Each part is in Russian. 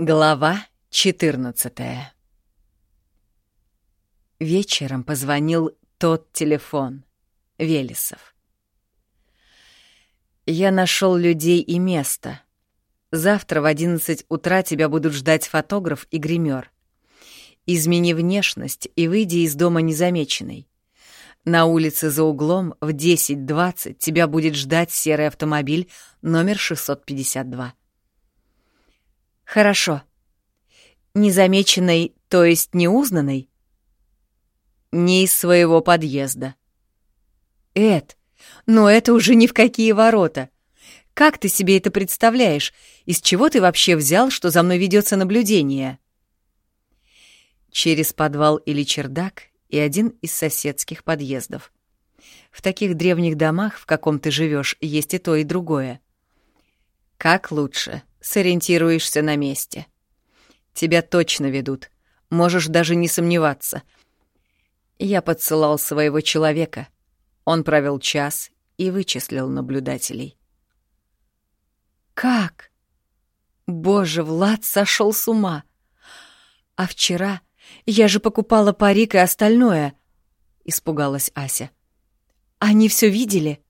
Глава 14 Вечером позвонил тот телефон. Велесов. «Я нашел людей и место. Завтра в 11 утра тебя будут ждать фотограф и гример. Измени внешность и выйди из дома незамеченной. На улице за углом в 10.20 тебя будет ждать серый автомобиль номер 652. Хорошо. Незамеченной, то есть неузнанной? Не из своего подъезда. Эд, но это уже ни в какие ворота. Как ты себе это представляешь? Из чего ты вообще взял, что за мной ведется наблюдение? Через подвал или чердак и один из соседских подъездов. В таких древних домах, в каком ты живешь, есть и то, и другое. Как лучше, сориентируешься на месте. Тебя точно ведут, можешь даже не сомневаться. Я подсылал своего человека. Он провел час и вычислил наблюдателей. Как? Боже, Влад сошел с ума. А вчера я же покупала парик и остальное, испугалась Ася. Они все видели?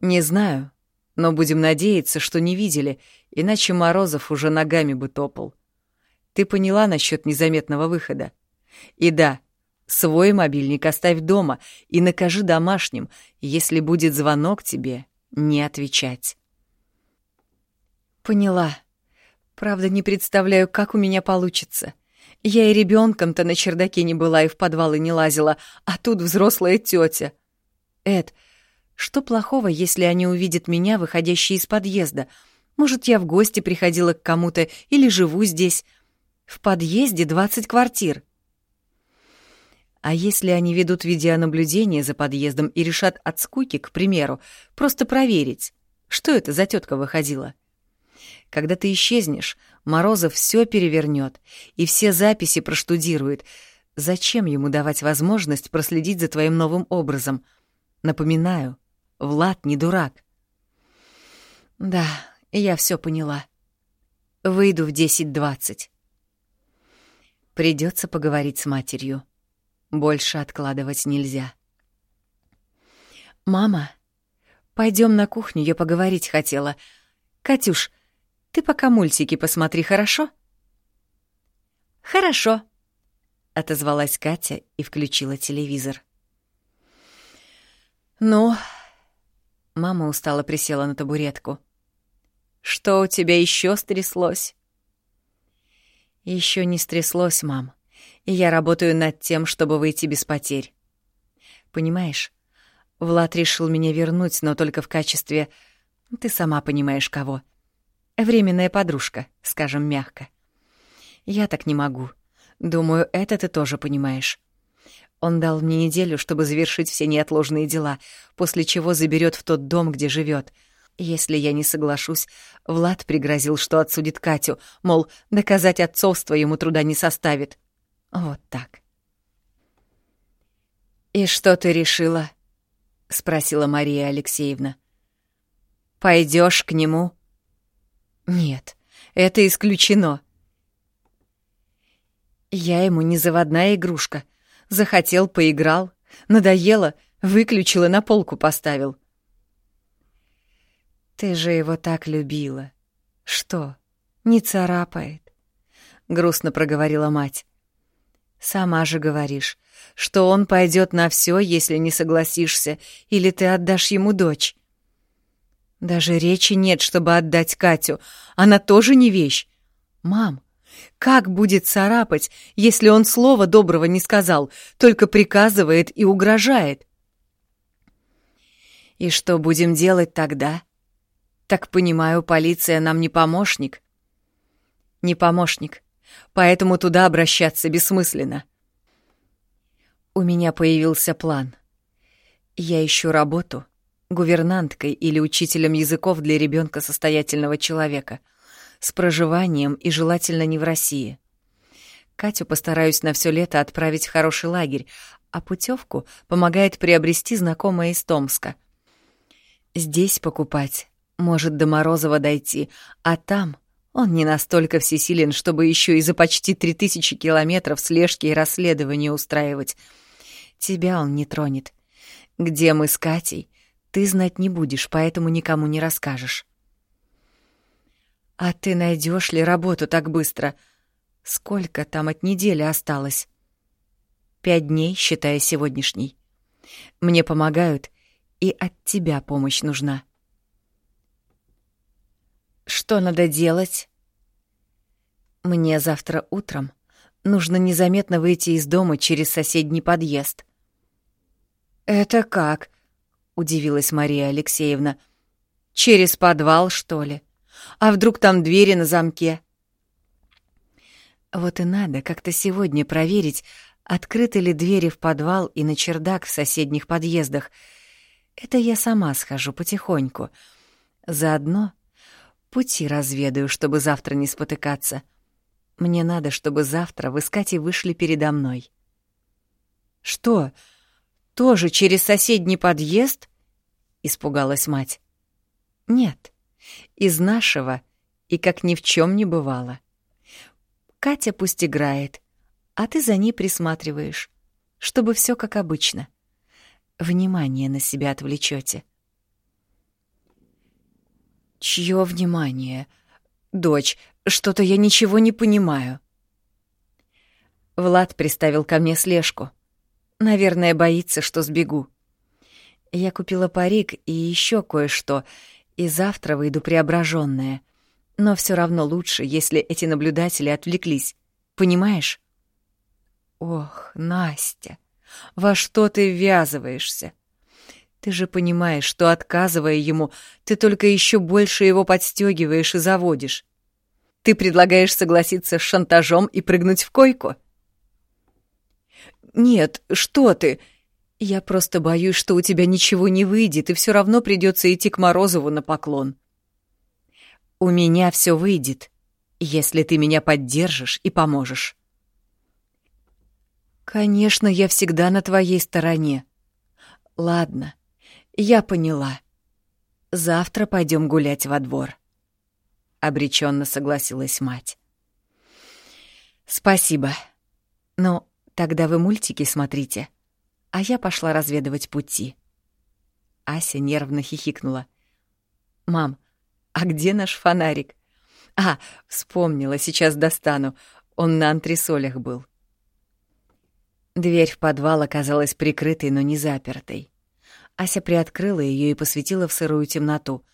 Не знаю, но будем надеяться, что не видели, иначе Морозов уже ногами бы топал. Ты поняла насчет незаметного выхода? И да, свой мобильник оставь дома и накажи домашним, если будет звонок тебе, не отвечать. Поняла. Правда, не представляю, как у меня получится. Я и ребенком-то на чердаке не была и в подвалы не лазила, а тут взрослая тетя. Эд, что плохого, если они увидят меня, выходящей из подъезда? Может, я в гости приходила к кому-то или живу здесь? В подъезде 20 квартир. А если они ведут видеонаблюдение за подъездом и решат от скуки, к примеру, просто проверить, что это за тетка выходила? Когда ты исчезнешь, Морозов все перевернет и все записи проштудирует. Зачем ему давать возможность проследить за твоим новым образом? Напоминаю, Влад не дурак. Да, я все поняла. Выйду в 10.20. Придется поговорить с матерью. Больше откладывать нельзя. Мама, пойдем на кухню, я поговорить хотела. Катюш, ты пока мультики посмотри, хорошо? Хорошо, отозвалась Катя и включила телевизор. Ну, Мама устало присела на табуретку. «Что у тебя еще стряслось?» Еще не стряслось, мам. И я работаю над тем, чтобы выйти без потерь. Понимаешь, Влад решил меня вернуть, но только в качестве... Ты сама понимаешь, кого. Временная подружка, скажем мягко. Я так не могу. Думаю, это ты тоже понимаешь. Он дал мне неделю, чтобы завершить все неотложные дела, после чего заберет в тот дом, где живет. Если я не соглашусь, Влад пригрозил, что отсудит Катю, мол, доказать отцовство ему труда не составит. Вот так. «И что ты решила?» — спросила Мария Алексеевна. Пойдешь к нему?» «Нет, это исключено». «Я ему не заводная игрушка», — Захотел — поиграл. Надоело — выключил и на полку поставил. «Ты же его так любила. Что, не царапает?» — грустно проговорила мать. «Сама же говоришь, что он пойдет на все, если не согласишься, или ты отдашь ему дочь». «Даже речи нет, чтобы отдать Катю. Она тоже не вещь. Мам, как будет царапать, если он слова доброго не сказал, только приказывает и угрожает? И что будем делать тогда? Так понимаю, полиция нам не помощник? Не помощник, поэтому туда обращаться бессмысленно. У меня появился план. Я ищу работу гувернанткой или учителем языков для ребенка состоятельного человека — с проживанием и желательно не в России. Катю постараюсь на все лето отправить в хороший лагерь, а путевку помогает приобрести знакомая из Томска. Здесь покупать, может до Морозова дойти, а там Он не настолько всесилен, чтобы еще и за почти три тысячи километров слежки и расследования устраивать. Тебя он не тронет. Где мы с Катей, ты знать не будешь, поэтому никому не расскажешь. А ты найдешь ли работу так быстро? Сколько там от недели осталось? Пять дней, считая сегодняшний. Мне помогают, и от тебя помощь нужна. Что надо делать? Мне завтра утром нужно незаметно выйти из дома через соседний подъезд. Это как? удивилась Мария Алексеевна. Через подвал, что ли? А вдруг там двери на замке? Вот и надо как-то сегодня проверить, открыты ли двери в подвал и на чердак в соседних подъездах. Это я сама схожу потихоньку. Заодно Пути разведаю, чтобы завтра не спотыкаться. Мне надо, чтобы завтра вы с Катей вышли передо мной. Что? Тоже через соседний подъезд? Испугалась мать. Нет, из нашего, и как ни в чем не бывало. Катя пусть играет, а ты за ней присматриваешь, чтобы все как обычно. Внимание на себя отвлечете. Чье внимание? Дочь, что-то я ничего не понимаю. Влад приставил ко мне слежку. Наверное, боится, что сбегу. Я купила парик и еще кое-что, и завтра выйду преображенная. Но все равно лучше, если эти наблюдатели отвлеклись. Понимаешь? Ох, Настя, во что ты ввязываешься? Ты же понимаешь, что, отказывая ему, ты только еще больше его подстегиваешь и заводишь. Ты предлагаешь согласиться с шантажом и прыгнуть в койку? Нет, что ты? Я просто боюсь, что у тебя ничего не выйдет, и все равно придется идти к Морозову на поклон. У меня все выйдет, если ты меня поддержишь и поможешь. Конечно, я всегда на твоей стороне. Ладно, я поняла. Завтра пойдем гулять во двор. Обреченно согласилась мать. Спасибо. Ну, тогда вы мультики смотрите, а я пошла разведывать пути. Ася нервно хихикнула. Мам, а где наш фонарик? А, вспомнила, сейчас достану. Он на антресолях был. Дверь в подвал оказалась прикрытой, но не запертой. Ася приоткрыла ее и посветила в сырую темноту.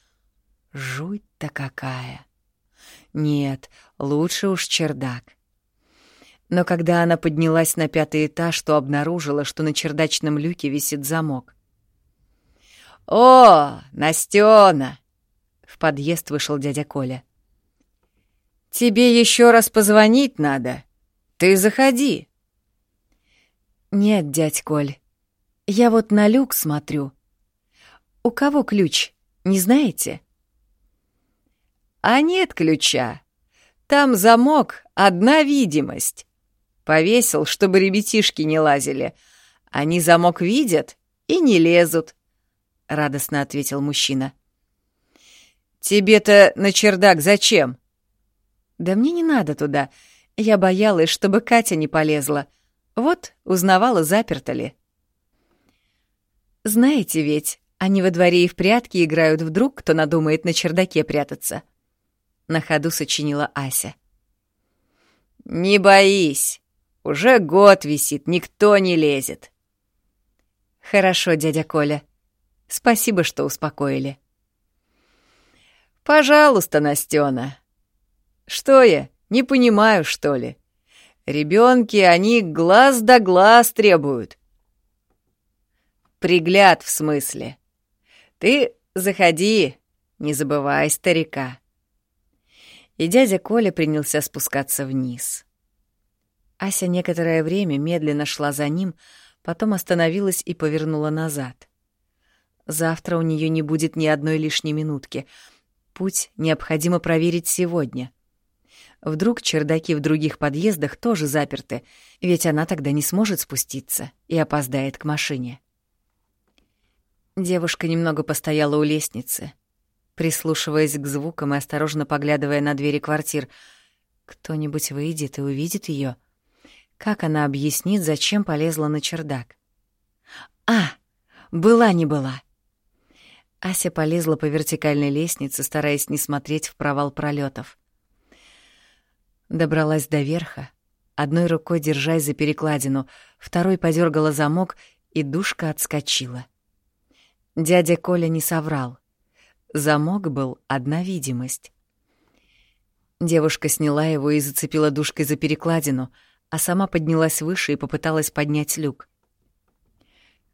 Жуть-то какая! Нет, лучше уж чердак. Но когда она поднялась на пятый этаж, то обнаружила, что на чердачном люке висит замок. «О, Настена!» — в подъезд вышел дядя Коля. «Тебе еще раз позвонить надо. Ты заходи». «Нет, дядь Коль, я вот на люк смотрю. У кого ключ, не знаете? А нет ключа. Там замок, одна видимость. Повесил, чтобы ребятишки не лазили. Они замок видят и не лезут, — радостно ответил мужчина. «Тебе-то на чердак зачем?» «Да мне не надо туда. Я боялась, чтобы Катя не полезла. Вот, узнавала, заперто ли». Знаете ведь, они во дворе и в прятки играют вдруг, кто надумает на чердаке прятаться. На ходу сочинила Ася. «Не боись, уже год висит, никто не лезет». «Хорошо, дядя Коля. Спасибо, что успокоили». «Пожалуйста, Настена. Что я, не понимаю, что ли? Ребенки, они глаз да глаз требуют. Пригляд, в смысле. Ты заходи, не забывай старика. И дядя Коля принялся спускаться вниз. Ася некоторое время медленно шла за ним, потом остановилась и повернула назад. Завтра у нее не будет ни одной лишней минутки. Путь необходимо проверить сегодня. Вдруг чердаки в других подъездах тоже заперты, ведь она тогда не сможет спуститься и опоздает к машине. Девушка немного постояла у лестницы. прислушиваясь к звукам и осторожно поглядывая на двери квартир. Кто-нибудь выйдет и увидит ее. Как она объяснит, зачем полезла на чердак? А, была не была. Ася полезла по вертикальной лестнице, стараясь не смотреть в провал пролетов. Добралась до верха, одной рукой держась за перекладину, второй подергала замок, и душка отскочила. Дядя Коля не соврал. Замок был одна видимость. Девушка сняла его и зацепила душкой за перекладину, а сама поднялась выше и попыталась поднять люк.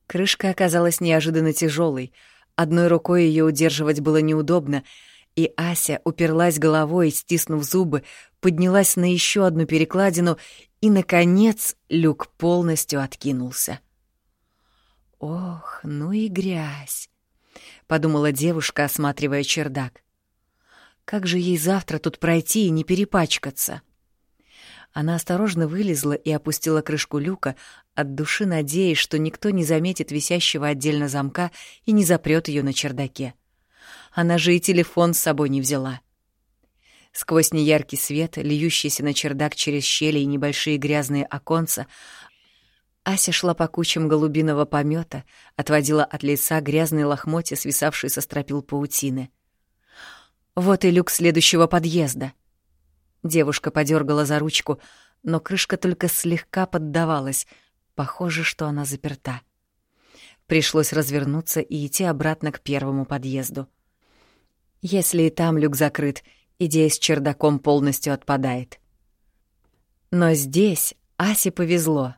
Крышка оказалась неожиданно тяжелой, одной рукой ее удерживать было неудобно, и Ася уперлась головой, стиснув зубы, поднялась на еще одну перекладину, и, наконец, люк полностью откинулся. «Ох, ну и грязь!» — подумала девушка, осматривая чердак. «Как же ей завтра тут пройти и не перепачкаться?» Она осторожно вылезла и опустила крышку люка, от души надеясь, что никто не заметит висящего отдельно замка и не запрет ее на чердаке. Она же и телефон с собой не взяла. Сквозь неяркий свет, льющийся на чердак через щели и небольшие грязные оконца, Ася шла по кучам голубиного помета, отводила от лица грязные лохмотья, свисавшие со стропил паутины. «Вот и люк следующего подъезда». Девушка подергала за ручку, но крышка только слегка поддавалась. Похоже, что она заперта. Пришлось развернуться и идти обратно к первому подъезду. Если и там люк закрыт, идея с чердаком полностью отпадает. Но здесь Асе повезло.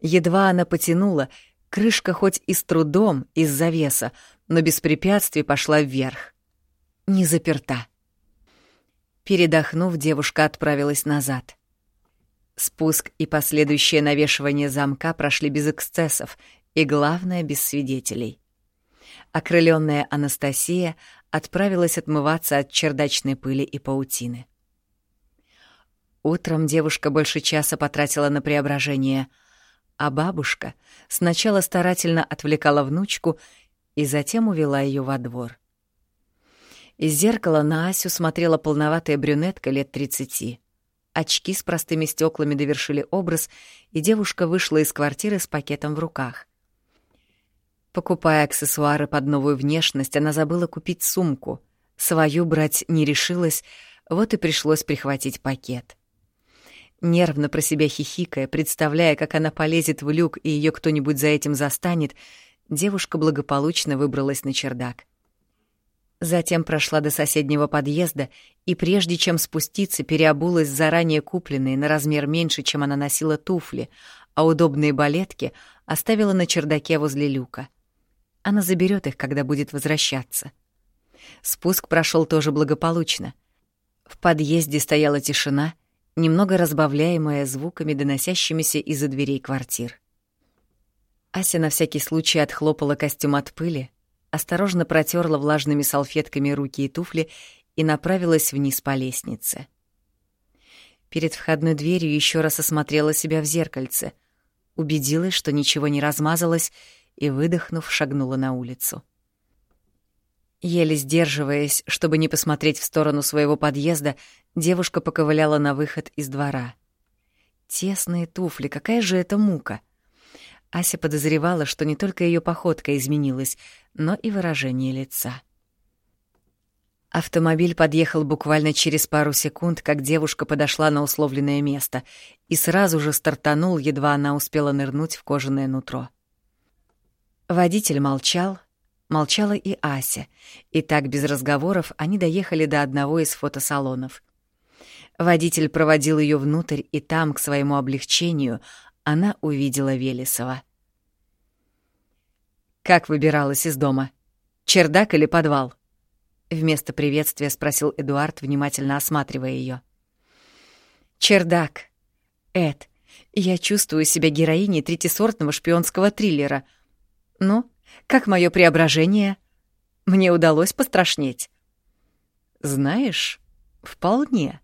Едва она потянула, крышка хоть и с трудом из-за веса, но без препятствий пошла вверх. Не заперта. Передохнув, девушка отправилась назад. Спуск и последующее навешивание замка прошли без эксцессов и, главное, без свидетелей. Окрыленная Анастасия отправилась отмываться от чердачной пыли и паутины. Утром девушка больше часа потратила на преображение — а бабушка сначала старательно отвлекала внучку и затем увела ее во двор. Из зеркала на Асю смотрела полноватая брюнетка лет тридцати. Очки с простыми стеклами довершили образ, и девушка вышла из квартиры с пакетом в руках. Покупая аксессуары под новую внешность, она забыла купить сумку. Свою брать не решилась, вот и пришлось прихватить пакет. Нервно про себя хихикая, представляя, как она полезет в люк и ее кто-нибудь за этим застанет, девушка благополучно выбралась на чердак. Затем прошла до соседнего подъезда и, прежде чем спуститься, переобулась заранее купленные на размер меньше, чем она носила туфли, а удобные балетки оставила на чердаке возле люка. Она заберет их, когда будет возвращаться. Спуск прошел тоже благополучно. В подъезде стояла тишина — немного разбавляемая звуками, доносящимися из-за дверей квартир. Ася на всякий случай отхлопала костюм от пыли, осторожно протерла влажными салфетками руки и туфли и направилась вниз по лестнице. Перед входной дверью еще раз осмотрела себя в зеркальце, убедилась, что ничего не размазалось, и, выдохнув, шагнула на улицу. Еле сдерживаясь, чтобы не посмотреть в сторону своего подъезда, девушка поковыляла на выход из двора. Тесные туфли, какая же это мука! Ася подозревала, что не только ее походка изменилась, но и выражение лица. Автомобиль подъехал буквально через пару секунд, как девушка подошла на условленное место, и сразу же стартанул, едва она успела нырнуть в кожаное нутро. Водитель молчал, Молчала и Ася, и так без разговоров они доехали до одного из фотосалонов. Водитель проводил ее внутрь, и там, к своему облегчению, она увидела Велесова. «Как выбиралась из дома? Чердак или подвал?» Вместо приветствия спросил Эдуард, внимательно осматривая ее. «Чердак. Эд, я чувствую себя героиней третисортного шпионского триллера. Ну, как мое преображение? Мне удалось пострашнеть. Знаешь, вполне.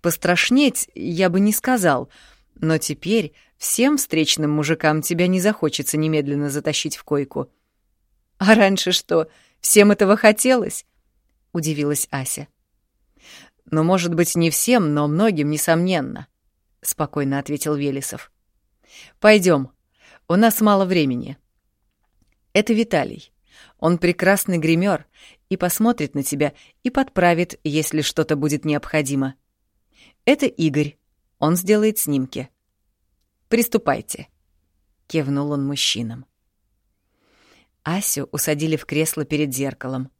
Пострашнеть я бы не сказал, но теперь всем встречным мужикам тебя не захочется немедленно затащить в койку. А раньше что, всем этого хотелось? — удивилась Ася. «Ну, может быть, не всем, но многим, несомненно», — спокойно ответил Велесов. Пойдем, у нас мало времени. Это Виталий. Он прекрасный гример и посмотрит на тебя и подправит, если что-то будет необходимо. Это Игорь. Он сделает снимки. Приступайте. Кивнул он мужчинам. Асю усадили в кресло перед зеркалом.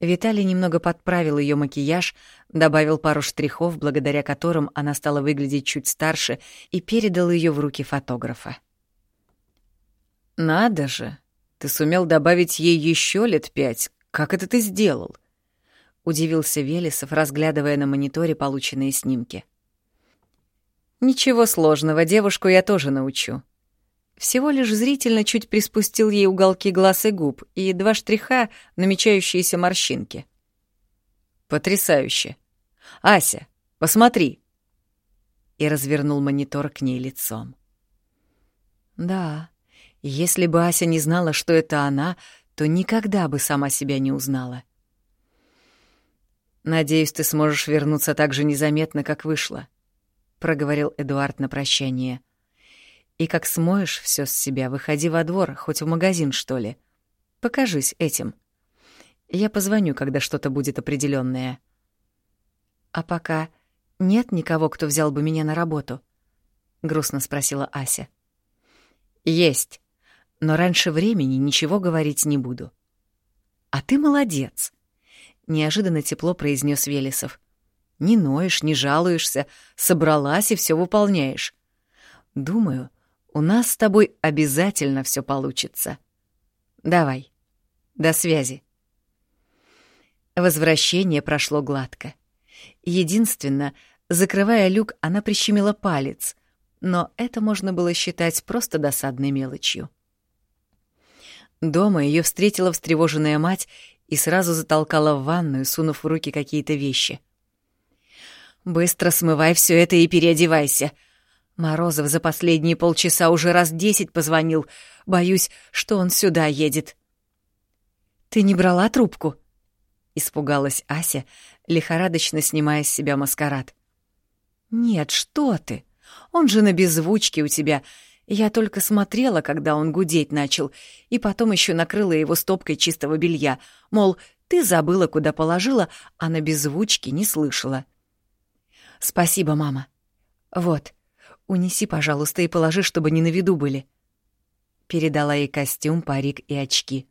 Виталий немного подправил ее макияж, добавил пару штрихов, благодаря которым она стала выглядеть чуть старше, и передал ее в руки фотографа. «Надо же! Ты сумел добавить ей еще лет пять. Как это ты сделал?» — удивился Велесов, разглядывая на мониторе полученные снимки. «Ничего сложного, девушку я тоже научу», всего лишь зрительно чуть приспустил ей уголки глаз и губ и два штриха, намечающиеся морщинки. «Потрясающе! Ася, посмотри!» И развернул монитор к ней лицом. Да, если бы Ася не знала, что это она, то никогда бы сама себя не узнала. «Надеюсь, ты сможешь вернуться так же незаметно, как вышла», — проговорил Эдуард на прощание. И как смоешь все с себя, выходи во двор, хоть в магазин, что ли. Покажись этим. Я позвоню, когда что-то будет определенное. А пока нет никого, кто взял бы меня на работу? грустно спросила Ася. Есть. Но раньше времени ничего говорить не буду. А ты молодец, неожиданно тепло произнес Велесов. Не ноешь, не жалуешься, собралась и все выполняешь. Думаю, у нас с тобой обязательно все получится. Давай. До связи. Возвращение прошло гладко. Единственно, закрывая люк, она прищемила палец, но это можно было считать просто досадной мелочью. Дома ее встретила встревоженная мать и сразу затолкала в ванную, сунув в руки какие-то вещи. «Быстро смывай все это и переодевайся», Морозов за последние полчаса уже раз десять позвонил. Боюсь, что он сюда едет. «Ты не брала трубку?» — испугалась Ася, лихорадочно снимая с себя маскарад. «Нет, что ты! Он же на беззвучке у тебя. Я только смотрела, когда он гудеть начал, и потом еще накрыла его стопкой чистого белья, мол, ты забыла, куда положила, а на беззвучке не слышала». «Спасибо, мама. Вот, Унеси, пожалуйста, и положи, чтобы не на виду были. Передала ей костюм, парик и очки.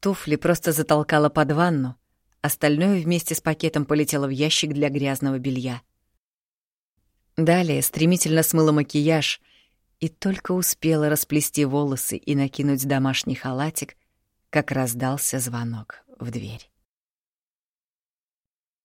Туфли просто затолкала под ванну, остальное вместе с пакетом полетело в ящик для грязного белья. Далее стремительно смыла макияж и только успела расплести волосы и накинуть домашний халатик, как раздался звонок в дверь.